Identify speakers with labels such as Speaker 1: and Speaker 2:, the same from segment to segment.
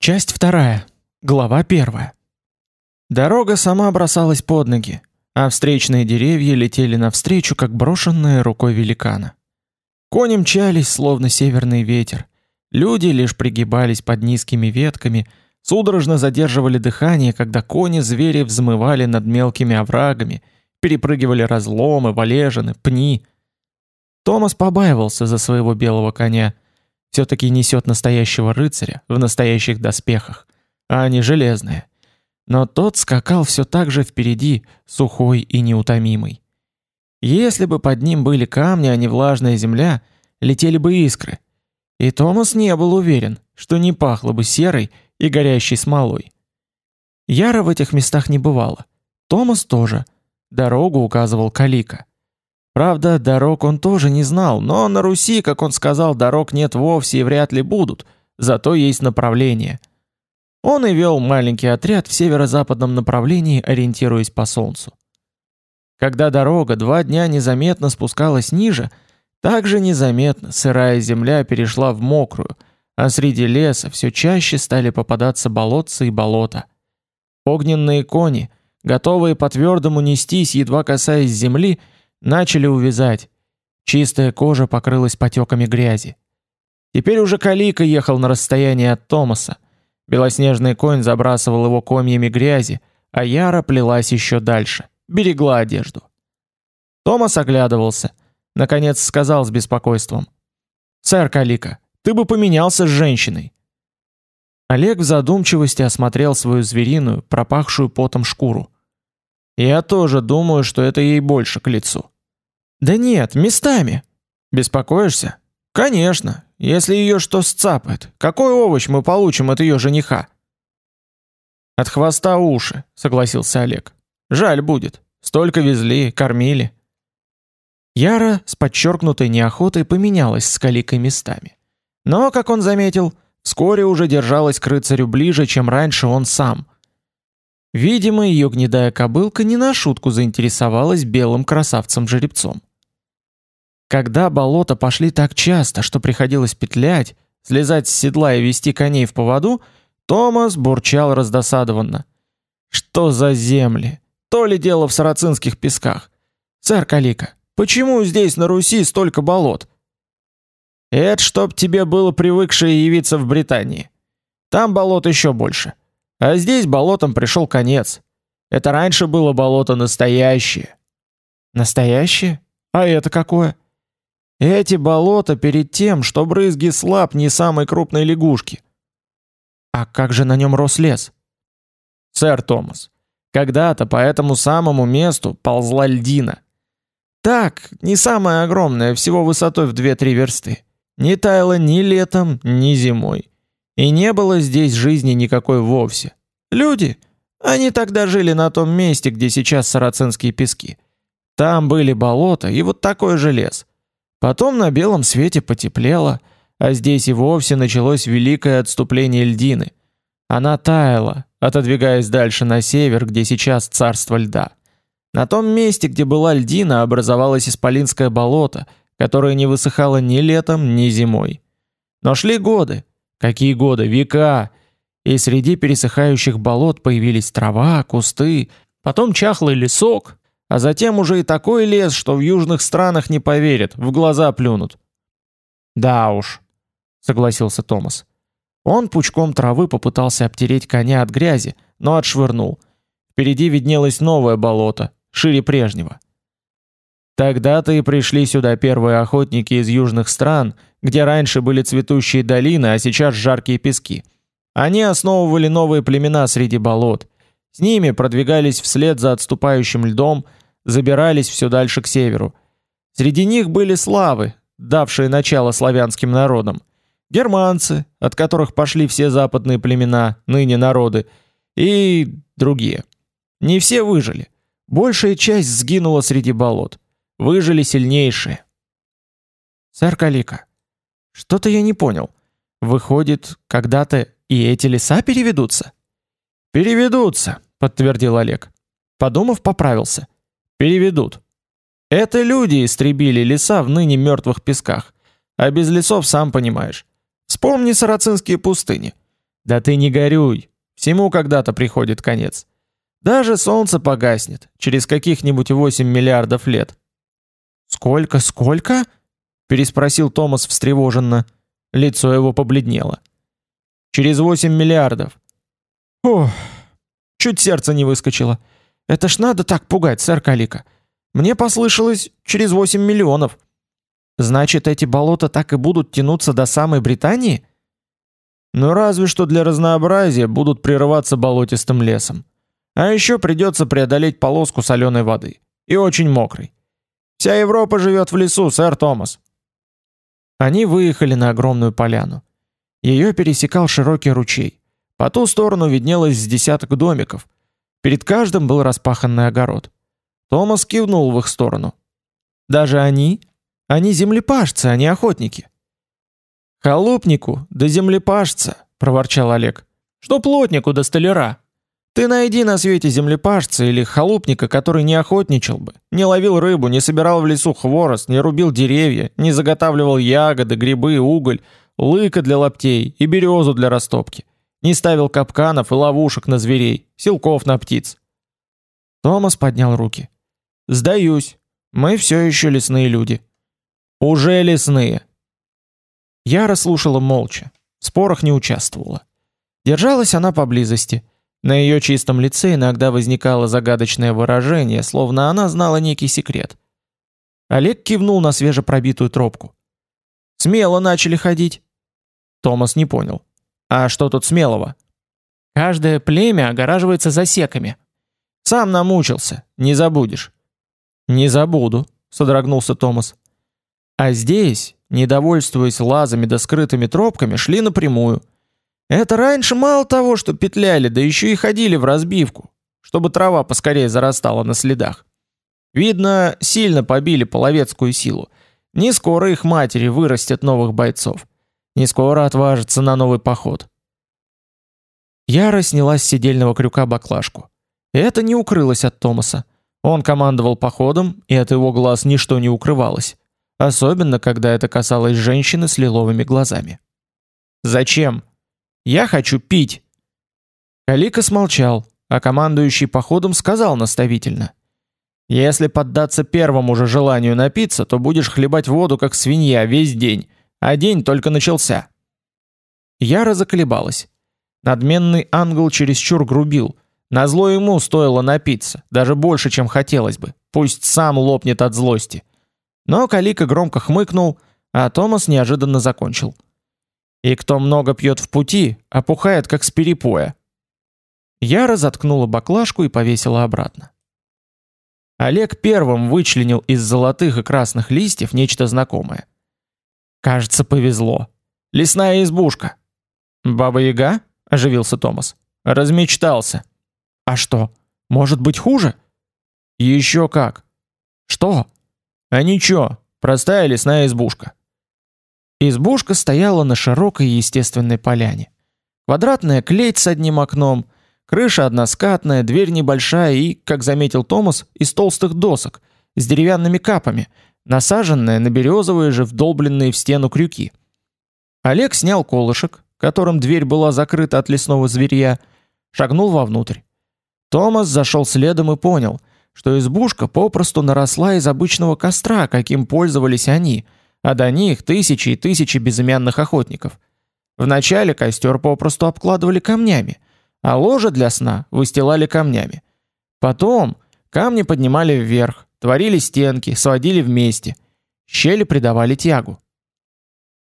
Speaker 1: Часть вторая. Глава первая. Дорога сама бросалась под ноги, а встречные деревья летели навстречу, как брошенные рукой великана. Кони мчались, словно северный ветер. Люди лишь пригибались под низкими ветками, судорожно задерживали дыхание, когда кони-звери взмывали над мелкими оврагами, перепрыгивали разломы, валежины, пни. Томас побаивался за своего белого коня — все-таки несет настоящего рыцаря в настоящих доспехах, а не железные. Но тот скакал все так же впереди, сухой и неутомимый. Если бы под ним были камни, а не влажная земля, летели бы искры. И Томас не был уверен, что не пахло бы серой и горящей смолой. Яра в этих местах не бывало. Томас тоже. Дорогу указывал Калика. Правда, дорог он тоже не знал, но на Руси, как он сказал, дорог нет вовсе и вряд ли будут, зато есть направление. Он и вел маленький отряд в северо-западном направлении, ориентируясь по солнцу. Когда дорога два дня незаметно спускалась ниже, также незаметно сырая земля перешла в мокрую, а среди леса все чаще стали попадаться болотца и болота. Огненные кони, готовые по твердому нестись, едва касаясь земли, начали увязать. Чистая кожа покрылась потеками грязи. Теперь уже Калика ехал на расстоянии от Томаса. Белоснежный конь забрасывал его комьями грязи, а Яра плелась еще дальше, берегла одежду. Томас оглядывался, наконец сказал с беспокойством: "Сэр Калика, ты бы поменялся с женщиной". Олег в задумчивости осмотрел свою звериную, пропахшую потом шкуру. Я тоже думаю, что это ей больше к лицу. Да нет, местами. Беспокоишься? Конечно. Если ее что сцапает, какой овощ мы получим от ее жениха? От хвоста уши, согласился Олег. Жаль будет. Столько везли, кормили. Яра с подчеркнутой неохотой поменялась с Каликой местами. Но, как он заметил, вскоре уже держалась к рыцарю ближе, чем раньше он сам – Видимо, ее гнедая кобылка не на шутку заинтересовалась белым красавцем-жеребцом. Когда болота пошли так часто, что приходилось петлять, слезать с седла и вести коней в поводу, Томас бурчал раздосадованно. Что за земли? То ли дело в сарацинских песках. Сэр Калика, почему здесь на Руси столько болот? Это чтоб тебе было привыкшее явиться в Британии. Там болот еще больше. А здесь болотом пришел конец. Это раньше было болото настоящее. Настоящее? А это какое? Эти болота перед тем, что брызги слаб не самой крупной лягушки. А как же на нем рос лес? Сэр Томас, когда-то по этому самому месту ползла льдина. Так, не самая огромная, всего высотой в 2-3 версты. Не таяла ни летом, ни зимой. И не было здесь жизни никакой вовсе. Люди, они тогда жили на том месте, где сейчас сарацинские пески. Там были болота и вот такой же лес. Потом на белом свете потеплело, а здесь и вовсе началось великое отступление льдины. Она таяла, отодвигаясь дальше на север, где сейчас царство льда. На том месте, где была льдина, образовалось исполинское болото, которое не высыхало ни летом, ни зимой. Но шли годы, Какие годы, века. И среди пересыхающих болот появились трава, кусты, потом чахлый лесок, а затем уже и такой лес, что в южных странах не поверят, в глаза плюнут. Да уж, согласился Томас. Он пучком травы попытался обтереть коня от грязи, но отшвырнул. Впереди виднелось новое болото, шире прежнего. Тогда-то и пришли сюда первые охотники из южных стран, где раньше были цветущие долины, а сейчас жаркие пески. Они основывали новые племена среди болот. С ними продвигались вслед за отступающим льдом, забирались все дальше к северу. Среди них были славы, давшие начало славянским народам. Германцы, от которых пошли все западные племена, ныне народы, и другие. Не все выжили. Большая часть сгинула среди болот. Выжили сильнейшие. Сэр Калика, что-то я не понял. Выходит, когда-то и эти леса переведутся? Переведутся, подтвердил Олег. Подумав, поправился. Переведут. Это люди истребили леса в ныне мертвых песках, а без лесов сам понимаешь. Вспомни сарацинские пустыни. Да ты не горюй, всему когда-то приходит конец. Даже солнце погаснет через каких-нибудь 8 миллиардов лет. Сколько, сколько? переспросил Томас встревоженно. Лицо его побледнело. Через 8 миллиардов. Ох, чуть сердце не выскочило. Это ж надо так пугать, сэр Калика. Мне послышалось через 8 миллионов. Значит, эти болота так и будут тянуться до самой Британии? Ну разве что для разнообразия будут прерываться болотистым лесом. А еще придется преодолеть полоску соленой воды. И очень мокрой. Вся Европа живет в лесу, сэр Томас. Они выехали на огромную поляну. Ее пересекал широкий ручей. По ту сторону виднелось с десяток домиков. Перед каждым был распаханный огород. Томас кивнул в их сторону. Даже они? Они землепашцы, а не охотники. Холопнику да землепашца, проворчал Олег. Что плотнику да столяра? Ты найди на свете землепашца или холопника, который не охотничал бы, не ловил рыбу, не собирал в лесу хворост, не рубил деревья, не заготавливал ягоды, грибы, уголь, лыка для лаптей и березу для растопки, не ставил капканов и ловушек на зверей, силков на птиц. Томас поднял руки. Сдаюсь. Мы все еще лесные люди. Уже лесные. Я слушала молча, в спорах не участвовала. Держалась она поблизости. На ее чистом лице иногда возникало загадочное выражение, словно она знала некий секрет. Олег кивнул на свежепробитую тропку. Смело начали ходить. Томас не понял. А что тут смелого? Каждое племя огораживается засеками. Сам намучился, не забудешь. Не забуду, содрогнулся Томас. А здесь, недовольствуясь лазами да скрытыми тропками, шли напрямую. Это раньше мало того, что петляли, да еще и ходили в разбивку, чтобы трава поскорее зарастала на следах. Видно, сильно побили половецкую силу. Не скоро их матери вырастят новых бойцов. Не скоро отважатся на новый поход. Яра сняла с седельного крюка баклажку. Это не укрылось от Томаса. Он командовал походом, и от его глаз ничто не укрывалось, особенно когда это касалось женщины с лиловыми глазами. Зачем? Я хочу пить. Калика смолчал, а командующий походом сказал наставительно: Если поддаться первому же желанию напиться, то будешь хлебать воду как свинья весь день а день только начался. Яра заколебалась. Надменный ангел чересчур грубил. Назло ему стоило напиться, даже больше, чем хотелось бы. Пусть сам лопнет от злости. Но Калика громко хмыкнул, а Томас неожиданно закончил. И кто много пьет в пути, опухает как с перепоя. Яра заткнула баклажку и повесила обратно. Олег первым вычленил из золотых и красных листьев нечто знакомое. Кажется, повезло. Лесная избушка. Баба-яга? Оживился Томас. Размечтался. А что? Может быть хуже? Еще как. Что? А ничего, простая лесная избушка. Избушка стояла на широкой естественной поляне. Квадратная клеть с одним окном, крыша односкатная, дверь небольшая и, как заметил Томас, из толстых досок с деревянными капами, насаженная на березовые же вдолбленные в стену крюки. Олег снял колышек, которым дверь была закрыта от лесного зверья, шагнул вовнутрь. Томас зашел следом и понял, что избушка попросту наросла из обычного костра, каким пользовались они, а до них тысячи и тысячи безымянных охотников. Вначале костер попросту обкладывали камнями, а ложе для сна выстилали камнями. Потом камни поднимали вверх, Творили стенки, сводили вместе. Щели придавали тягу.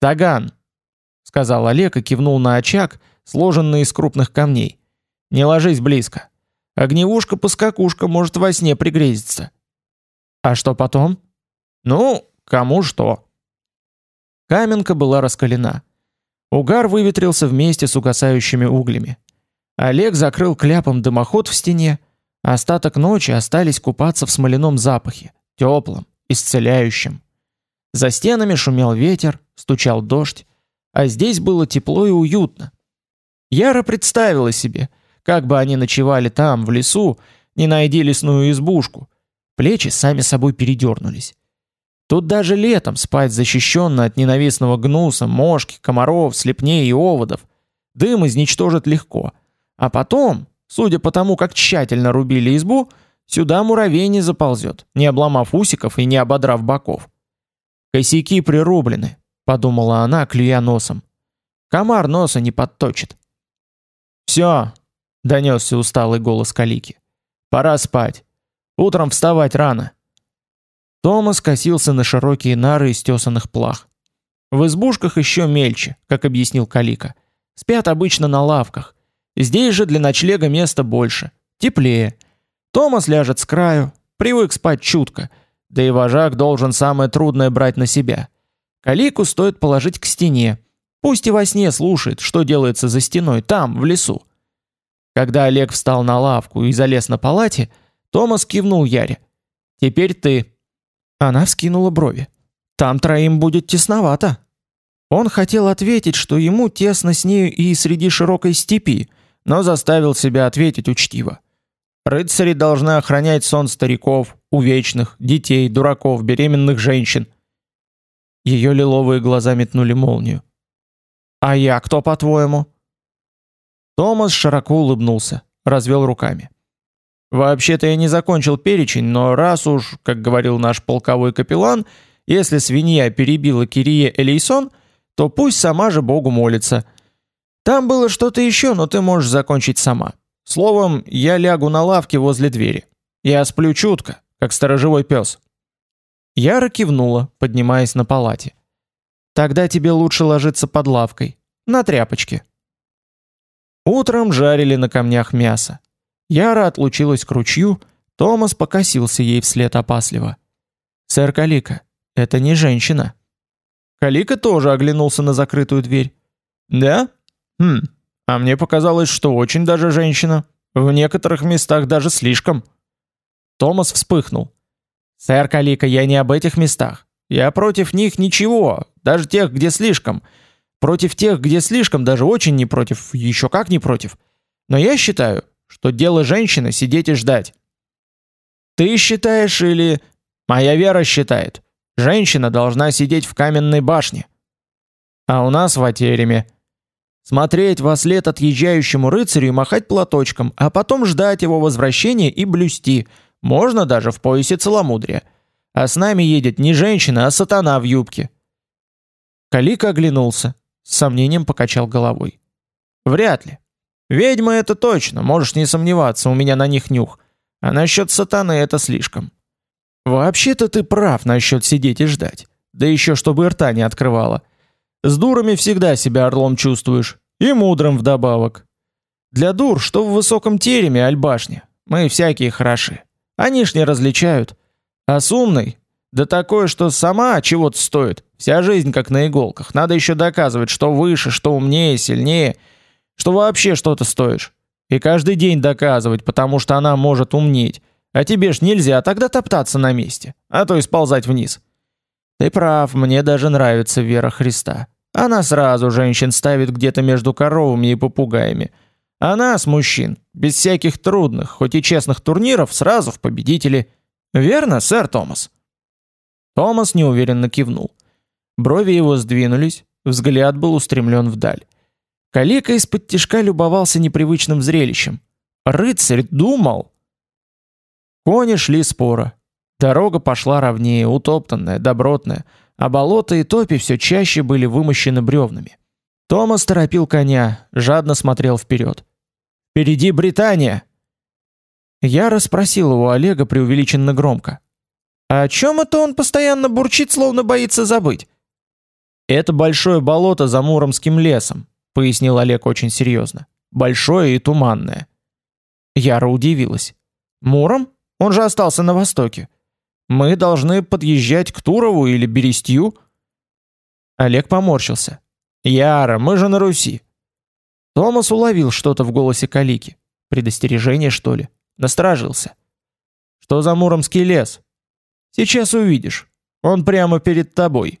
Speaker 1: «Таган», — сказал Олег и кивнул на очаг, сложенный из крупных камней. «Не ложись близко. Огневушка-поскакушка может во сне пригрезиться». «А что потом?» «Ну, кому что». Каменка была раскалена. Угар выветрился вместе с угасающими углями. Олег закрыл кляпом дымоход в стене, Остаток ночи остались купаться в смоляном запахе, теплом, исцеляющем. За стенами шумел ветер, стучал дождь, а здесь было тепло и уютно. Яра представила себе, как бы они ночевали там, в лесу, не найди лесную избушку. Плечи сами собой передернулись. Тут даже летом спать защищенно от ненавистного гнуса, мошки, комаров, слепней и оводов. дым изничтожит легко. А потом, судя по тому, как тщательно рубили избу, сюда муравей не заползет, не обломав усиков и не ободрав боков. Косяки прирублены, подумала она, клюя носом. Комар носа не подточит. Все, донесся усталый голос Калики. Пора спать. Утром вставать рано. Томас косился на широкие нары из тесаных плах. В избушках еще мельче, как объяснил Калика. Спят обычно на лавках. Здесь же для ночлега места больше, теплее. Томас ляжет с краю, привык спать чутко, да и вожак должен самое трудное брать на себя. Калику стоит положить к стене, пусть и во сне слушает, что делается за стеной, там, в лесу. Когда Олег встал на лавку и залез на палате, Томас кивнул Яре. «Теперь ты». Она вскинула брови. «Там троим будет тесновато». Он хотел ответить, что ему тесно с нею и среди широкой степи, но заставил себя ответить учтиво. Рыцари должны охранять сон стариков, увечных, детей, дураков, беременных женщин. Ее лиловые глаза метнули молнию. А я кто, по-твоему? Томас широко улыбнулся, развел руками. Вообще-то я не закончил перечень, но раз уж, как говорил наш полковой капеллан, если свинья перебила Кирие Элейсон, то пусть сама же Богу молится. Там было что-то еще, но ты можешь закончить сама. Словом, я лягу на лавке возле двери. Я сплю чутко, как сторожевой пес. Яра кивнула, поднимаясь на палате. Тогда тебе лучше ложиться под лавкой, на тряпочке. Утром жарили на камнях мясо. Яра отлучилась к ручью, Томас покосился ей вслед опасливо. «Сэр Калика, это не женщина». Калика тоже оглянулся на закрытую дверь. «Да? Хм, а мне показалось, что очень даже женщина. В некоторых местах даже слишком». Томас вспыхнул. «Сэр Калика, я не об этих местах. Я против них ничего, даже тех, где слишком. Против тех, где слишком, даже очень не против, еще как не против. Но я считаю, что дело женщины сидеть и ждать. Ты считаешь или моя вера считает? Женщина должна сидеть в каменной башне. А у нас в Атереме смотреть во след отъезжающему рыцарю и махать платочком, а потом ждать его возвращения и блюсти, можно даже в поясе целомудрия. А с нами едет не женщина, а сатана в юбке. Калика оглянулся, с сомнением покачал головой. Вряд ли. Ведьмы это точно, можешь не сомневаться, у меня на них нюх. А насчет сатаны это слишком. Вообще-то ты прав насчет сидеть и ждать. Да еще чтобы рта не открывала. С дурами всегда себя орлом чувствуешь. И мудрым вдобавок. Для дур, что в высоком тереме, альбашне, мы всякие хороши. Они ж не различают. А с умной, да такое, что сама чего-то стоит. Вся жизнь как на иголках. Надо еще доказывать, что выше, что умнее, сильнее, что вообще что-то стоишь. И каждый день доказывать, потому что она может умнеть. А тебе ж нельзя тогда топтаться на месте, а то и сползать вниз. Ты прав, мне даже нравится вера Христа. Она сразу женщин ставит где-то между коровами и попугаями. А нас, мужчин, без всяких трудных, хоть и честных турниров, сразу в победители. Верно, сэр Томас? Томас неуверенно кивнул. Брови его сдвинулись, взгляд был устремлен вдаль. Калика из-под тишка любовался непривычным зрелищем. Рыцарь думал. Кони шли споро. Дорога пошла ровнее, утоптанная, добротная, а болота и топи все чаще были вымощены бревнами. Томас торопил коня, жадно смотрел вперед. «Впереди Британия!» Я расспросил его Олега преувеличенно громко. А о чем это он постоянно бурчит, словно боится забыть? Это большое болото за Муромским лесом, пояснил Олег очень серьезно. Большое и туманное. Яра удивилась. Муром? Он же остался на востоке. Мы должны подъезжать к Турову или Берестью. Олег поморщился. Яра, мы же на Руси. Томас уловил что-то в голосе Калики. Предостережение, что ли? Насторожился. Что за Муромский лес? Сейчас увидишь. Он прямо перед тобой.